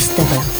Mix